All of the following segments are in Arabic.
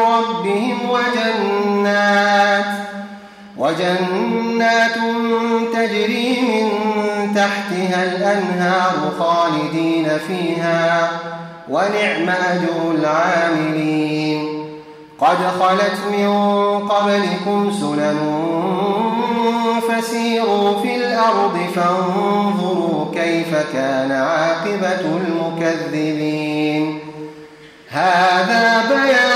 ربهم وجنات وجنات تجري من تحتها الأنهار خالدين فيها ونعم أجر العاملين. قد خلت من قبلكم سنن فسيروا في الأرض فانظروا كيف كان عاقبة المكذبين. هذا بيان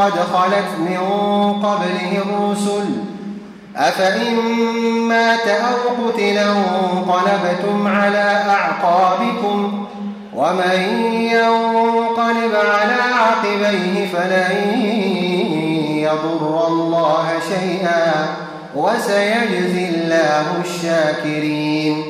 قد خلت من قبله الرسل. أفإن مات أو قتلا انقلبتم على أعقابكم ومن ينقلب على عقبيه فلن يضر الله شيئا وسيجزي الله الشاكرين.